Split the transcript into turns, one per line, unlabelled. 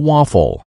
waffle.